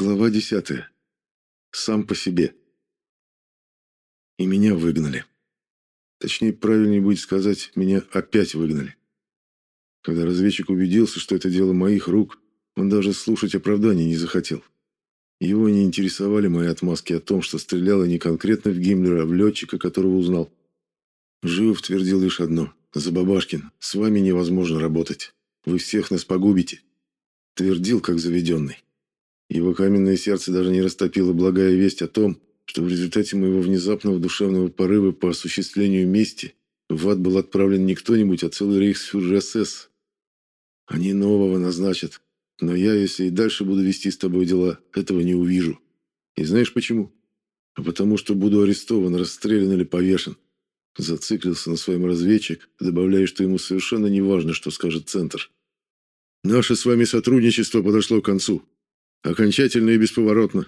Глава десятая. Сам по себе. И меня выгнали. Точнее, правильнее будет сказать, меня опять выгнали. Когда разведчик убедился, что это дело моих рук, он даже слушать оправданий не захотел. Его не интересовали мои отмазки о том, что стрелял не конкретно в Гиммлера, а в летчика, которого узнал. Живов твердил лишь одно. «Забабашкин, с вами невозможно работать. Вы всех нас погубите». Твердил, как заведенный. Его каменное сердце даже не растопило благая весть о том, что в результате моего внезапного душевного порыва по осуществлению мести в ад был отправлен не кто-нибудь, а целый рейхсфюрер СС. Они нового назначат, но я, если и дальше буду вести с тобой дела, этого не увижу. И знаешь почему? А потому что буду арестован, расстрелян или повешен. Зациклился на своем разведчик, добавляя, что ему совершенно не важно, что скажет Центр. Наше с вами сотрудничество подошло к концу. Окончательно и бесповоротно.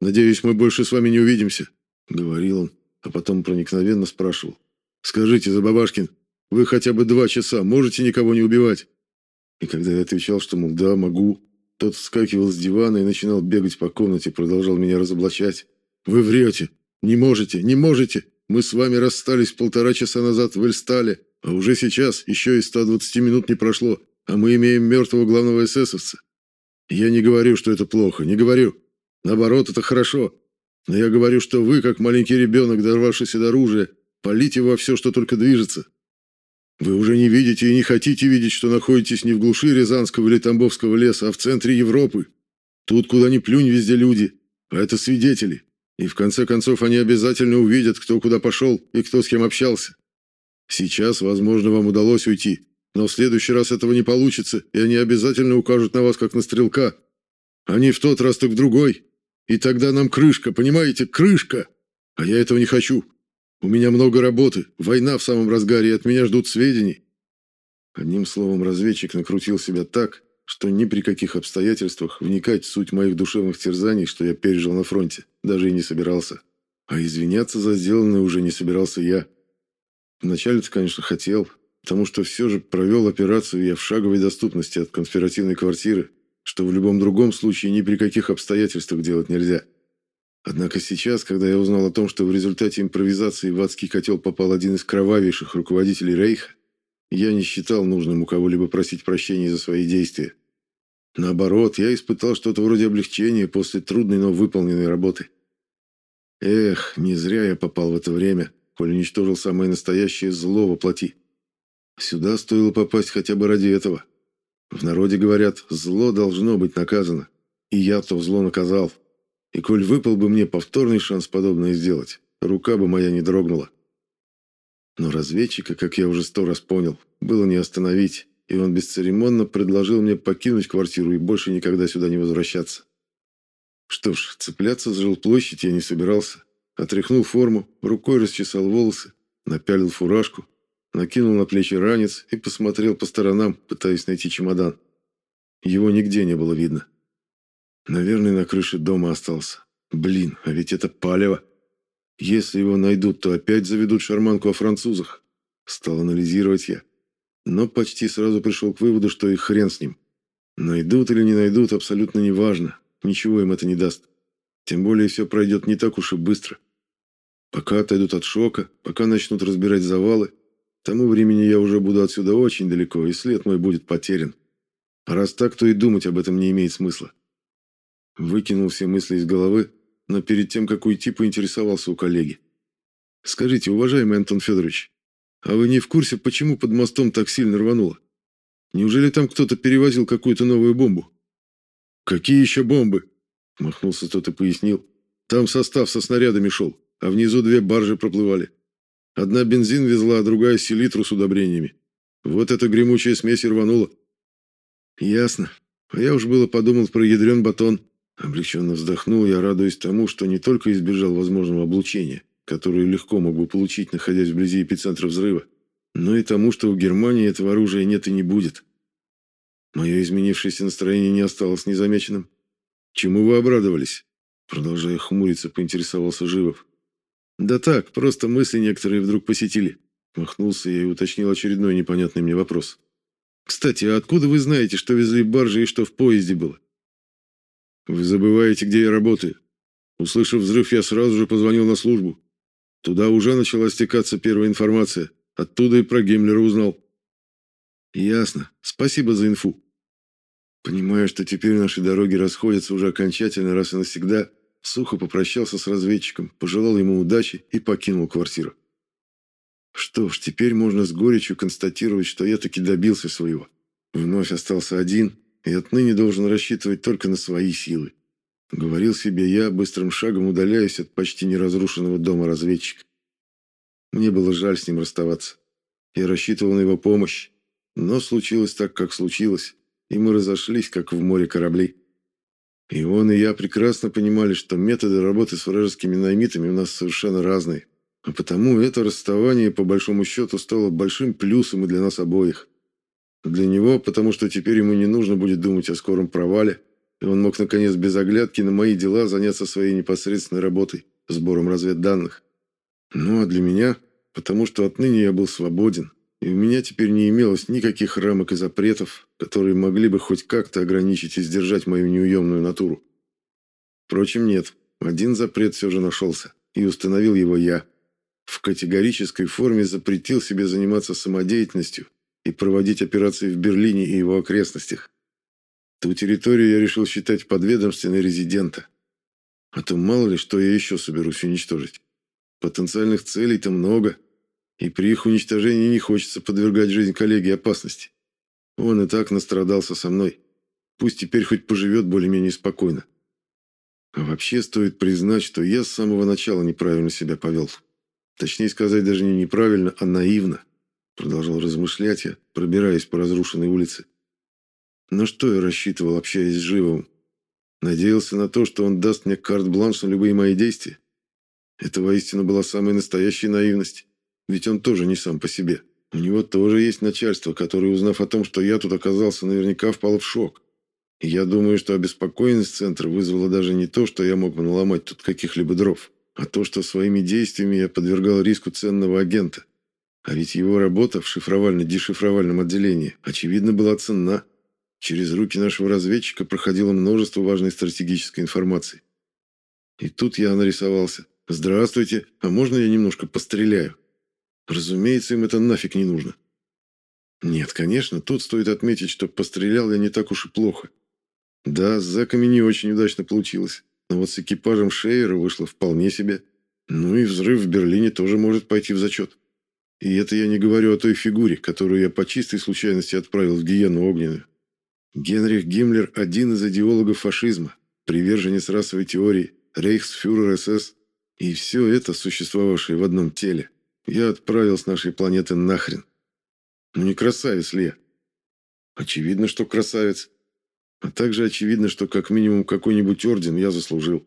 Надеюсь, мы больше с вами не увидимся, говорил он, а потом проникновенно спрашивал: "Скажите, Забабашкин, вы хотя бы два часа можете никого не убивать?" И когда я отвечал, что мол, да, могу, тот вскакивал с дивана и начинал бегать по комнате, продолжал меня разоблачать. Вы врете. Не можете, не можете. Мы с вами расстались полтора часа назад в Эльстале, а уже сейчас еще и 120 минут не прошло, а мы имеем мертвого главного эсэсовца. Я не говорю, что это плохо, не говорю. Наоборот, это хорошо. Но я говорю, что вы, как маленький ребенок, дорвавшийся до оружия, полите во все, что только движется. Вы уже не видите и не хотите видеть, что находитесь не в глуши Рязанского или Тамбовского леса, а в центре Европы. Тут, куда ни плюнь, везде люди. А это свидетели. И в конце концов они обязательно увидят, кто куда пошел и кто с кем общался. Сейчас, возможно, вам удалось уйти, но в следующий раз этого не получится, и они обязательно укажут на вас, как на стрелка. Они в тот раз, так в другой. И тогда нам крышка, понимаете, крышка. А я этого не хочу. У меня много работы, война в самом разгаре, и от меня ждут сведений. Одним словом, разведчик накрутил себя так, что ни при каких обстоятельствах вникать в суть моих душевных терзаний, что я пережил на фронте, даже и не собирался. А извиняться за сделанное уже не собирался я. Вначале-то, конечно, хотел, потому что все же провел операцию я в шаговой доступности от конспиративной квартиры, что в любом другом случае ни при каких обстоятельствах делать нельзя. Однако сейчас, когда я узнал о том, что в результате импровизации в адский котел попал один из кровавейших руководителей Рейха, я не считал нужным у кого-либо просить прощения за свои действия. Наоборот, я испытал что-то вроде облегчения после трудной, но выполненной работы. Эх, не зря я попал в это время, коль уничтожил самое настоящее зло во плоти. Сюда стоило попасть хотя бы ради этого. В народе говорят, зло должно быть наказано. И я то зло наказал. И коль выпал бы мне повторный шанс подобное сделать, рука бы моя не дрогнула. Но разведчика, как я уже сто раз понял, было не остановить, и он бесцеремонно предложил мне покинуть квартиру и больше никогда сюда не возвращаться. Что ж, цепляться за жилплощадь я не собирался. Отряхнул форму, рукой расчесал волосы, напялил фуражку, накинул на плечи ранец и посмотрел по сторонам, пытаясь найти чемодан. Его нигде не было видно. Наверное, на крыше дома остался. Блин, а ведь это палево. Если его найдут, то опять заведут шарманку о французах. Стал анализировать я. Но почти сразу пришел к выводу, что и хрен с ним. Найдут или не найдут, абсолютно неважно. Ничего им это не даст. Тем более все пройдет не так уж и быстро. Пока отойдут от шока, пока начнут разбирать завалы, тому времени я уже буду отсюда очень далеко, и след мой будет потерян. А раз так, то и думать об этом не имеет смысла. Выкинул все мысли из головы, но перед тем, как уйти, поинтересовался у коллеги. «Скажите, уважаемый Антон Федорович, а вы не в курсе, почему под мостом так сильно рвануло? Неужели там кто-то перевозил какую-то новую бомбу?» «Какие еще бомбы?» – махнулся тот и пояснил. «Там состав со снарядами шел, а внизу две баржи проплывали. Одна бензин везла, а другая селитру с удобрениями. Вот эта гремучая смесь рванула». «Ясно. А я уж было подумал про ядрен батон». Облегченно вздохнул я, радуясь тому, что не только избежал возможного облучения, которое легко мог бы получить, находясь вблизи эпицентра взрыва, но и тому, что у Германии этого оружия нет и не будет. Мое изменившееся настроение не осталось незамеченным. «Чему вы обрадовались?» Продолжая хмуриться, поинтересовался Живов. «Да так, просто мысли некоторые вдруг посетили». Махнулся я и уточнил очередной непонятный мне вопрос. «Кстати, а откуда вы знаете, что везли баржи и что в поезде было?» Вы забываете, где я работаю. Услышав взрыв, я сразу же позвонил на службу. Туда уже начала стекаться первая информация. Оттуда и про Гиммлера узнал. Ясно. Спасибо за инфу. Понимая, что теперь наши дороги расходятся уже окончательно раз и навсегда, сухо попрощался с разведчиком, пожелал ему удачи и покинул квартиру. Что ж, теперь можно с горечью констатировать, что я таки добился своего. Вновь остался один и отныне должен рассчитывать только на свои силы. Говорил себе я, быстрым шагом удаляясь от почти неразрушенного дома разведчика. Мне было жаль с ним расставаться. Я рассчитывал на его помощь, но случилось так, как случилось, и мы разошлись, как в море кораблей. И он, и я прекрасно понимали, что методы работы с вражескими наймитами у нас совершенно разные. А потому это расставание, по большому счету, стало большим плюсом и для нас обоих. Для него, потому что теперь ему не нужно будет думать о скором провале, и он мог, наконец, без оглядки на мои дела заняться своей непосредственной работой, сбором разведданных. Ну а для меня, потому что отныне я был свободен, и у меня теперь не имелось никаких рамок и запретов, которые могли бы хоть как-то ограничить и сдержать мою неуемную натуру. Впрочем, нет, один запрет все же нашелся, и установил его я. В категорической форме запретил себе заниматься самодеятельностью и проводить операции в Берлине и его окрестностях. Ту территорию я решил считать подведомственной резидента. А то мало ли, что я еще соберусь уничтожить. Потенциальных целей-то много, и при их уничтожении не хочется подвергать жизнь коллеги опасности. Он и так настрадался со мной. Пусть теперь хоть поживет более-менее спокойно. А вообще стоит признать, что я с самого начала неправильно себя повел. Точнее сказать, даже не неправильно, а наивно. Продолжал размышлять я, пробираясь по разрушенной улице. На что я рассчитывал, общаясь с Живым? Надеялся на то, что он даст мне карт-бланш на любые мои действия? Это воистину была самая настоящая наивность. Ведь он тоже не сам по себе. У него тоже есть начальство, которое, узнав о том, что я тут оказался, наверняка впало в шок. И я думаю, что обеспокоенность центра вызвала даже не то, что я мог бы наломать тут каких-либо дров, а то, что своими действиями я подвергал риску ценного агента. А ведь его работа в шифровально-дешифровальном отделении, очевидно, была ценна. Через руки нашего разведчика проходило множество важной стратегической информации. И тут я нарисовался. «Здравствуйте, а можно я немножко постреляю?» Разумеется, им это нафиг не нужно. Нет, конечно, тут стоит отметить, что пострелял я не так уж и плохо. Да, с зэками не очень удачно получилось, но вот с экипажем Шейера вышло вполне себе. Ну и взрыв в Берлине тоже может пойти в зачет. И это я не говорю о той фигуре, которую я по чистой случайности отправил в гиену огненную. Генрих Гиммлер – один из идеологов фашизма, приверженец расовой теории, рейхсфюрер СС, и все это существовавшее в одном теле. Я отправил с нашей планеты нахрен. Ну не красавец ли я? Очевидно, что красавец. А также очевидно, что как минимум какой-нибудь орден я заслужил.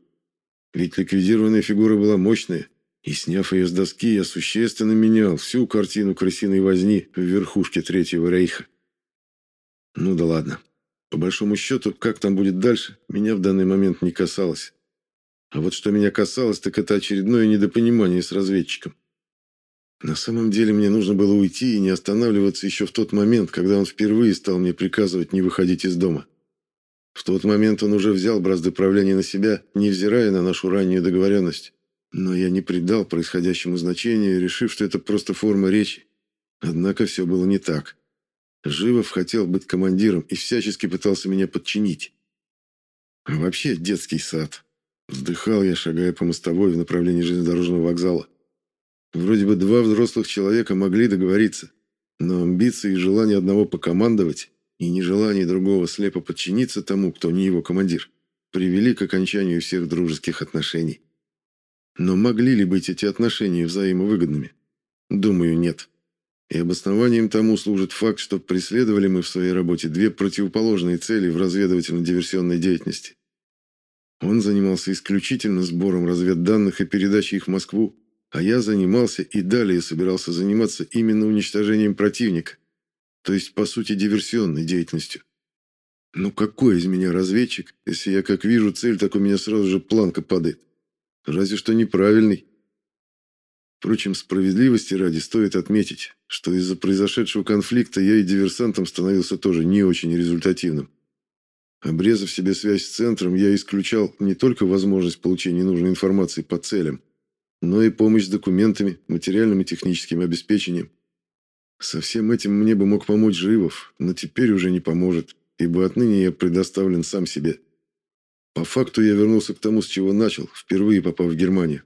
Ведь ликвидированная фигура была мощная, и, сняв ее с доски, я существенно менял всю картину крысиной возни в верхушке Третьего Рейха. Ну да ладно. По большому счету, как там будет дальше, меня в данный момент не касалось. А вот что меня касалось, так это очередное недопонимание с разведчиком. На самом деле мне нужно было уйти и не останавливаться еще в тот момент, когда он впервые стал мне приказывать не выходить из дома. В тот момент он уже взял бразды правления на себя, невзирая на нашу раннюю договоренность. Но я не придал происходящему значения, решив, что это просто форма речи. Однако все было не так. Живов хотел быть командиром и всячески пытался меня подчинить. А вообще детский сад. Вздыхал я, шагая по мостовой в направлении железнодорожного вокзала. Вроде бы два взрослых человека могли договориться, но амбиции и желание одного покомандовать и нежелание другого слепо подчиниться тому, кто не его командир, привели к окончанию всех дружеских отношений. Но могли ли быть эти отношения взаимовыгодными? Думаю, нет. И обоснованием тому служит факт, что преследовали мы в своей работе две противоположные цели в разведывательно-диверсионной деятельности. Он занимался исключительно сбором разведданных и передачей их в Москву, а я занимался и далее собирался заниматься именно уничтожением противника, то есть, по сути, диверсионной деятельностью. Ну какой из меня разведчик, если я как вижу цель, так у меня сразу же планка падает. Разве что неправильный. Впрочем, справедливости ради стоит отметить, что из-за произошедшего конфликта я и диверсантом становился тоже не очень результативным. Обрезав себе связь с центром, я исключал не только возможность получения нужной информации по целям, но и помощь с документами, материальным и техническим обеспечением. Со всем этим мне бы мог помочь Живов, но теперь уже не поможет, ибо отныне я предоставлен сам себе. По факту я вернулся к тому, с чего начал, впервые попав в Германию.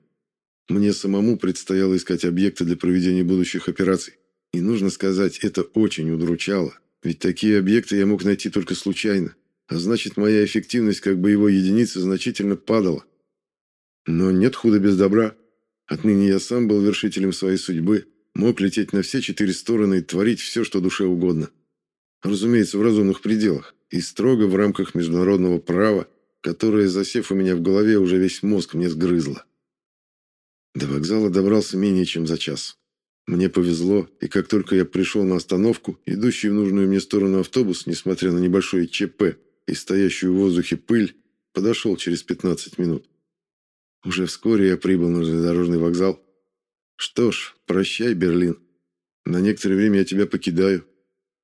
Мне самому предстояло искать объекты для проведения будущих операций. И нужно сказать, это очень удручало, ведь такие объекты я мог найти только случайно, а значит, моя эффективность как боевой единицы значительно падала. Но нет худа без добра. Отныне я сам был вершителем своей судьбы, мог лететь на все четыре стороны и творить все, что душе угодно. Разумеется, в разумных пределах и строго в рамках международного права, которое, засев у меня в голове, уже весь мозг мне сгрызло. До вокзала добрался менее чем за час. Мне повезло, и как только я пришел на остановку, идущий в нужную мне сторону автобус, несмотря на небольшое ЧП и стоящую в воздухе пыль, подошел через 15 минут. Уже вскоре я прибыл на железнодорожный вокзал. Что ж, прощай, Берлин. На некоторое время я тебя покидаю.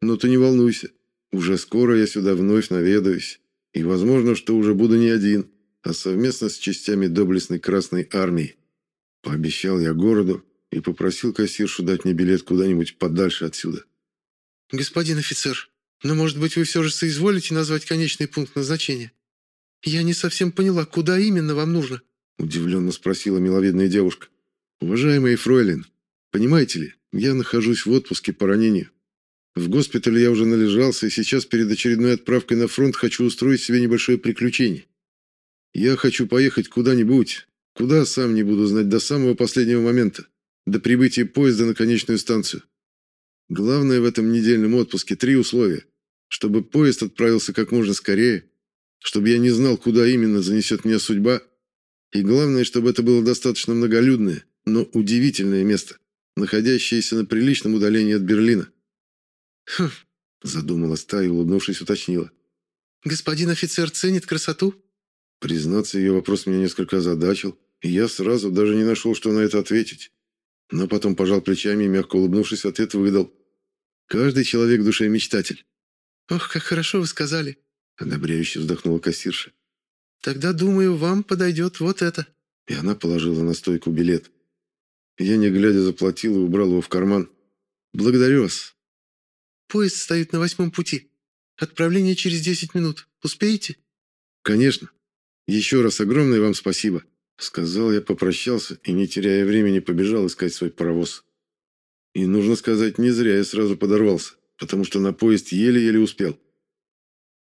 Но ты не волнуйся. Уже скоро я сюда вновь наведаюсь. И возможно, что уже буду не один, а совместно с частями доблестной Красной Армии. Пообещал я городу и попросил кассиршу дать мне билет куда-нибудь подальше отсюда. «Господин офицер, но, может быть, вы все же соизволите назвать конечный пункт назначения? Я не совсем поняла, куда именно вам нужно?» Удивленно спросила миловидная девушка. «Уважаемый фройлен, понимаете ли, я нахожусь в отпуске по ранению. В госпитале я уже належался, и сейчас перед очередной отправкой на фронт хочу устроить себе небольшое приключение. Я хочу поехать куда-нибудь, куда сам не буду знать до самого последнего момента, до прибытия поезда на конечную станцию. Главное в этом недельном отпуске три условия. Чтобы поезд отправился как можно скорее, чтобы я не знал, куда именно занесет меня судьба, и главное, чтобы это было достаточно многолюдное, но удивительное место, находящееся на приличном удалении от Берлина. «Хм», — задумалась та и, улыбнувшись, уточнила. «Господин офицер ценит красоту?» Признаться, ее вопрос меня несколько озадачил, и я сразу даже не нашел, что на это ответить. Но потом пожал плечами и, мягко улыбнувшись, ответ выдал. Каждый человек в душе мечтатель. «Ох, как хорошо вы сказали!» Одобряюще вздохнула кассирша. «Тогда, думаю, вам подойдет вот это». И она положила на стойку билет. Я, не глядя, заплатил и убрал его в карман. «Благодарю вас». «Поезд стоит на восьмом пути. Отправление через десять минут. Успеете?» «Конечно. Еще раз огромное вам спасибо», — сказал я, попрощался и, не теряя времени, побежал искать свой паровоз. И, нужно сказать, не зря я сразу подорвался, потому что на поезд еле-еле успел.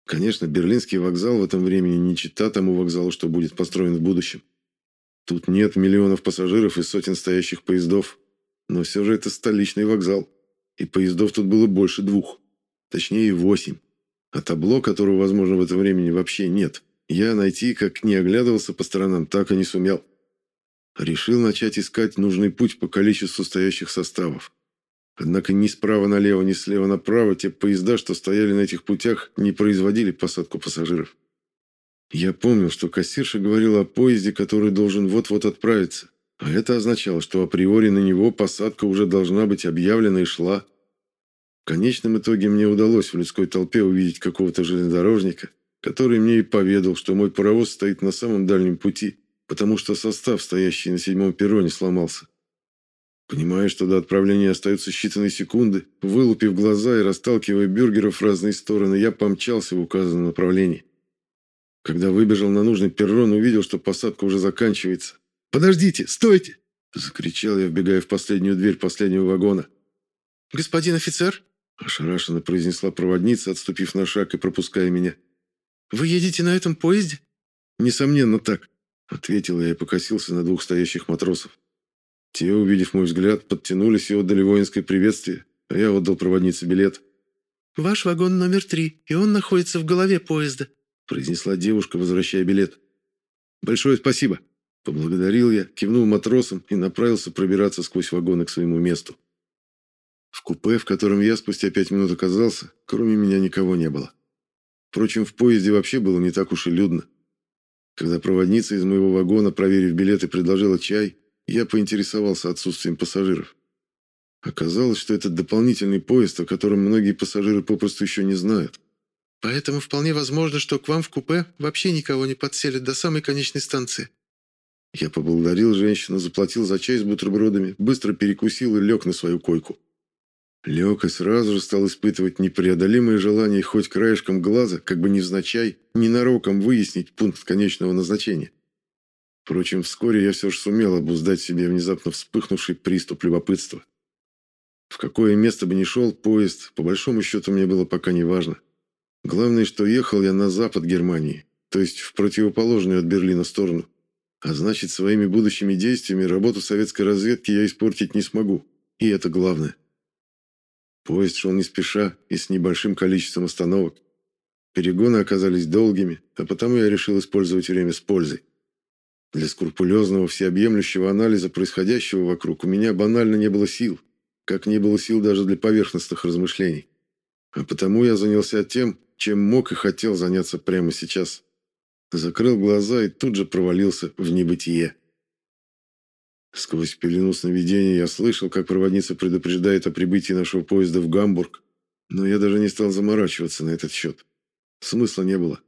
Конечно, Берлинский вокзал в этом времени не чита тому вокзалу, что будет построен в будущем. Тут нет миллионов пассажиров и сотен стоящих поездов. Но все же это столичный вокзал. И поездов тут было больше двух. Точнее, восемь. А табло, которого, возможно, в это времени вообще нет, я найти, как не оглядывался по сторонам, так и не сумел. Решил начать искать нужный путь по количеству стоящих составов. Однако ни справа налево, ни слева направо те поезда, что стояли на этих путях, не производили посадку пассажиров. Я помнил, что кассирша говорила о поезде, который должен вот-вот отправиться, а это означало, что априори на него посадка уже должна быть объявлена и шла. В конечном итоге мне удалось в людской толпе увидеть какого-то железнодорожника, который мне и поведал, что мой паровоз стоит на самом дальнем пути, потому что состав, стоящий на седьмом перроне, сломался. Понимая, что до отправления остаются считанные секунды, вылупив глаза и расталкивая бюргеров в разные стороны, я помчался в указанном направлении. Когда выбежал на нужный перрон, увидел, что посадка уже заканчивается. «Подождите! Стойте!» – закричал я, вбегая в последнюю дверь последнего вагона. «Господин офицер?» – ошарашенно произнесла проводница, отступив на шаг и пропуская меня. «Вы едете на этом поезде?» «Несомненно так», – ответил я и покосился на двух стоящих матросов. Те, увидев мой взгляд, подтянулись и отдали воинское приветствие, а я отдал проводнице билет. «Ваш вагон номер три, и он находится в голове поезда», произнесла девушка, возвращая билет. «Большое спасибо!» Поблагодарил я, кивнул матросам и направился пробираться сквозь вагоны к своему месту. В купе, в котором я спустя пять минут оказался, кроме меня никого не было. Впрочем, в поезде вообще было не так уж и людно. Когда проводница из моего вагона, проверив билеты, предложила чай, я поинтересовался отсутствием пассажиров. Оказалось, что это дополнительный поезд, о котором многие пассажиры попросту еще не знают. Поэтому вполне возможно, что к вам в купе вообще никого не подселят до самой конечной станции. Я поблагодарил женщину, заплатил за чай с бутербродами, быстро перекусил и лег на свою койку. Лег и сразу же стал испытывать непреодолимое желание хоть краешком глаза, как бы невзначай, ненароком выяснить пункт конечного назначения. Впрочем, вскоре я все же сумел обуздать себе внезапно вспыхнувший приступ любопытства. В какое место бы ни шел поезд, по большому счету мне было пока не важно. Главное, что ехал я на запад Германии, то есть в противоположную от Берлина сторону. А значит, своими будущими действиями работу советской разведки я испортить не смогу. И это главное. Поезд шел не спеша и с небольшим количеством остановок. Перегоны оказались долгими, а потому я решил использовать время с пользой. Для скрупулезного всеобъемлющего анализа происходящего вокруг у меня банально не было сил, как не было сил даже для поверхностных размышлений. А потому я занялся тем, чем мог и хотел заняться прямо сейчас. Закрыл глаза и тут же провалился в небытие. Сквозь пелену сновидения я слышал, как проводница предупреждает о прибытии нашего поезда в Гамбург, но я даже не стал заморачиваться на этот счет. Смысла не было.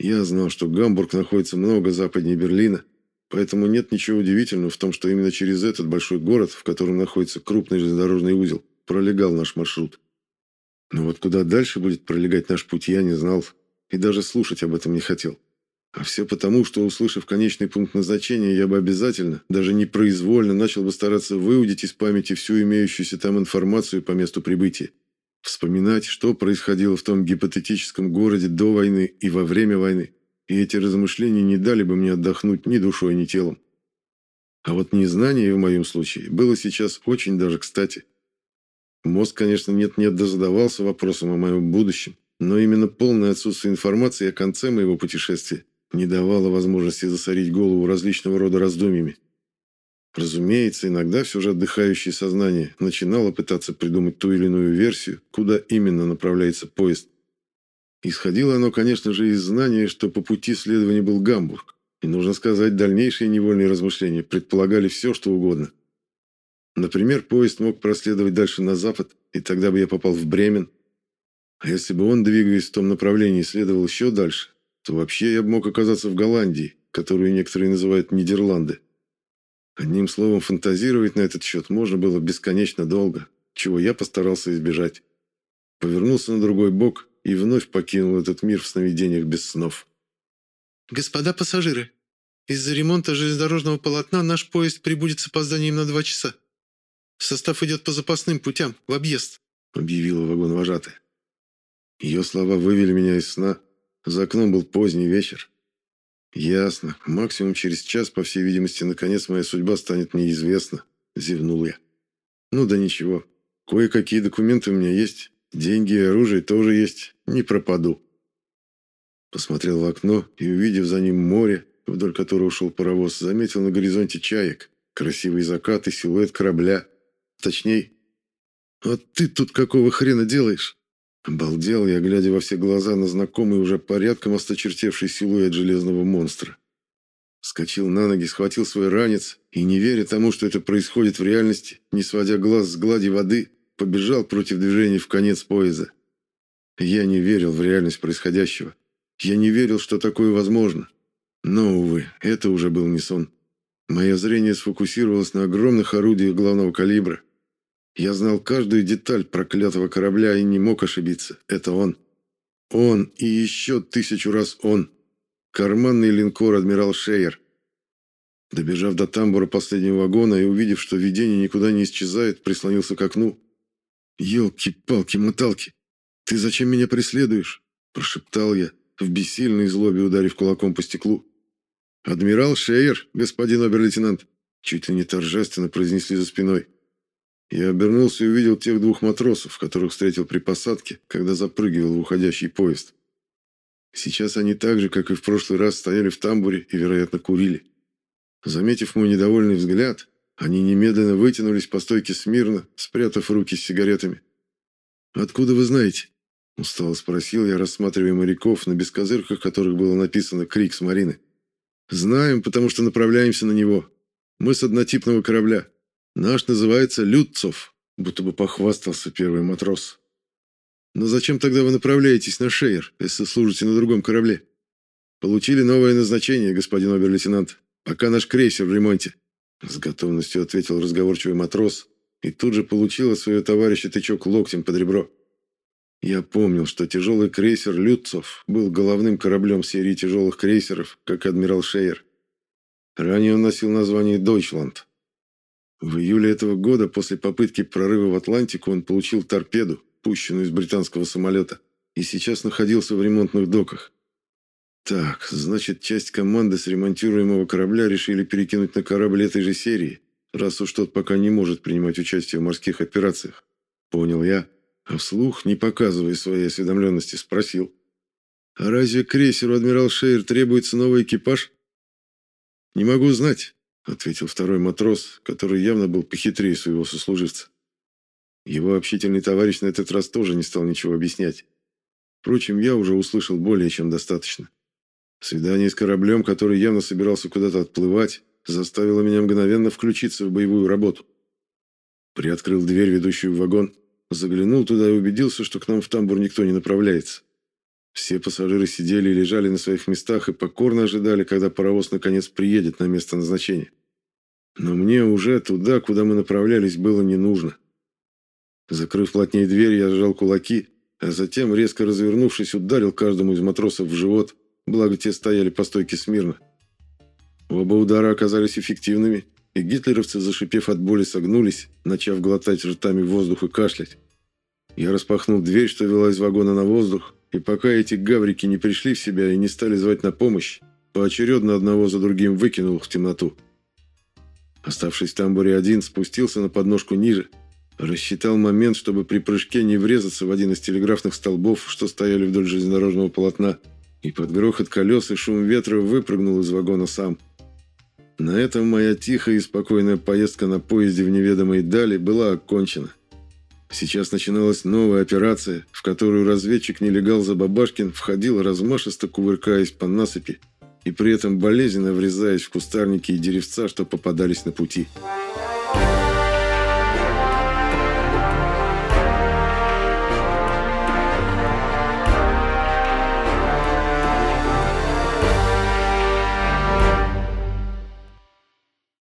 Я знал, что Гамбург находится много западнее Берлина, поэтому нет ничего удивительного в том, что именно через этот большой город, в котором находится крупный железнодорожный узел, пролегал наш маршрут. Но вот куда дальше будет пролегать наш путь, я не знал и даже слушать об этом не хотел. А все потому, что, услышав конечный пункт назначения, я бы обязательно, даже непроизвольно, начал бы стараться выудить из памяти всю имеющуюся там информацию по месту прибытия. Вспоминать, что происходило в том гипотетическом городе до войны и во время войны. И эти размышления не дали бы мне отдохнуть ни душой, ни телом. А вот незнание в моем случае было сейчас очень даже кстати. Мозг, конечно, нет-нет да задавался вопросом о моем будущем, но именно полное отсутствие информации о конце моего путешествия не давало возможности засорить голову различного рода раздумьями. Разумеется, иногда все же отдыхающее сознание начинало пытаться придумать ту или иную версию, куда именно направляется поезд. Исходило оно, конечно же, из знания, что по пути следования был Гамбург, и, нужно сказать, дальнейшие невольные размышления предполагали все, что угодно. Например, поезд мог проследовать дальше на запад, и тогда бы я попал в Бремен. А если бы он, двигаясь в том направлении, следовал еще дальше, то вообще я бы мог оказаться в Голландии, которую некоторые называют Нидерланды. Одним словом, фантазировать на этот счет можно было бесконечно долго, чего я постарался избежать. Повернулся на другой бок и вновь покинул этот мир в сновидениях без снов. «Господа пассажиры, из-за ремонта железнодорожного полотна наш поезд прибудет с опозданием на два часа. Состав идет по запасным путям, в объезд», — объявила вагон-вожатая. Ее слова вывели меня из сна, за окном был поздний вечер. Ясно. Максимум через час, по всей видимости, наконец моя судьба станет мне известна. Зевнул я. Ну да ничего. Кое-какие документы у меня есть. Деньги и оружие тоже есть. Не пропаду. Посмотрел в окно и, увидев за ним море, вдоль которого шел паровоз, заметил на горизонте чаек. Красивый закат и силуэт корабля. Точней, «А ты тут какого хрена делаешь?» Обалдел я, глядя во все глаза на знакомый уже порядком осточертевший силуэт железного монстра. Скочил на ноги, схватил свой ранец и, не веря тому, что это происходит в реальности, не сводя глаз с глади воды, побежал против движения в конец поезда. Я не верил в реальность происходящего. Я не верил, что такое возможно. Но, увы, это уже был не сон. Мое зрение сфокусировалось на огромных орудиях главного калибра, я знал каждую деталь проклятого корабля и не мог ошибиться. Это он. Он и еще тысячу раз он. Карманный линкор «Адмирал Шейер». Добежав до тамбура последнего вагона и увидев, что видение никуда не исчезает, прислонился к окну. «Елки-палки-моталки! Ты зачем меня преследуешь?» – прошептал я, в бессильной злобе ударив кулаком по стеклу. «Адмирал Шейер, господин обер-лейтенант!» – чуть ли не торжественно произнесли за спиной. Я обернулся и увидел тех двух матросов, которых встретил при посадке, когда запрыгивал в уходящий поезд. Сейчас они так же, как и в прошлый раз, стояли в тамбуре и, вероятно, курили. Заметив мой недовольный взгляд, они немедленно вытянулись по стойке смирно, спрятав руки с сигаретами. «Откуда вы знаете?» – устало спросил я, рассматривая моряков, на бескозырках которых было написано «Крикс Марины». «Знаем, потому что направляемся на него. Мы с однотипного корабля. Наш называется Людцов, будто бы похвастался первый матрос. Но зачем тогда вы направляетесь на Шейер, если служите на другом корабле? Получили новое назначение, господин обер-лейтенант. Пока наш крейсер в ремонте. С готовностью ответил разговорчивый матрос и тут же получил от своего товарища тычок локтем под ребро. Я помнил, что тяжелый крейсер «Люцов» был головным кораблем серии тяжелых крейсеров, как адмирал Шейер. Ранее он носил название «Дойчланд». В июле этого года, после попытки прорыва в Атлантику, он получил торпеду, пущенную из британского самолета, и сейчас находился в ремонтных доках. Так, значит, часть команды с ремонтируемого корабля решили перекинуть на корабль этой же серии, раз уж тот пока не может принимать участие в морских операциях. Понял я, а вслух, не показывая своей осведомленности, спросил. «А разве крейсеру «Адмирал Шейер» требуется новый экипаж?» «Не могу знать», — ответил второй матрос, который явно был похитрее своего сослуживца. Его общительный товарищ на этот раз тоже не стал ничего объяснять. Впрочем, я уже услышал более чем достаточно. Свидание с кораблем, который явно собирался куда-то отплывать, заставило меня мгновенно включиться в боевую работу. Приоткрыл дверь, ведущую в вагон, заглянул туда и убедился, что к нам в тамбур никто не направляется. Все пассажиры сидели и лежали на своих местах и покорно ожидали, когда паровоз наконец приедет на место назначения. Но мне уже туда, куда мы направлялись, было не нужно. Закрыв плотнее дверь, я сжал кулаки, а затем, резко развернувшись, ударил каждому из матросов в живот, благо те стояли по стойке смирно. Оба удара оказались эффективными, и гитлеровцы, зашипев от боли, согнулись, начав глотать ртами воздух и кашлять. Я распахнул дверь, что вела из вагона на воздух, и пока эти гаврики не пришли в себя и не стали звать на помощь, поочередно одного за другим выкинул их в темноту. Оставшись в тамбуре один, спустился на подножку ниже, рассчитал момент, чтобы при прыжке не врезаться в один из телеграфных столбов, что стояли вдоль железнодорожного полотна, и под грохот колес и шум ветра выпрыгнул из вагона сам. На этом моя тихая и спокойная поездка на поезде в неведомые дали была окончена. Сейчас начиналась новая операция, в которую разведчик-нелегал Забабашкин входил размашисто кувыркаясь по насыпи и при этом болезненно врезаясь в кустарники и деревца, что попадались на пути.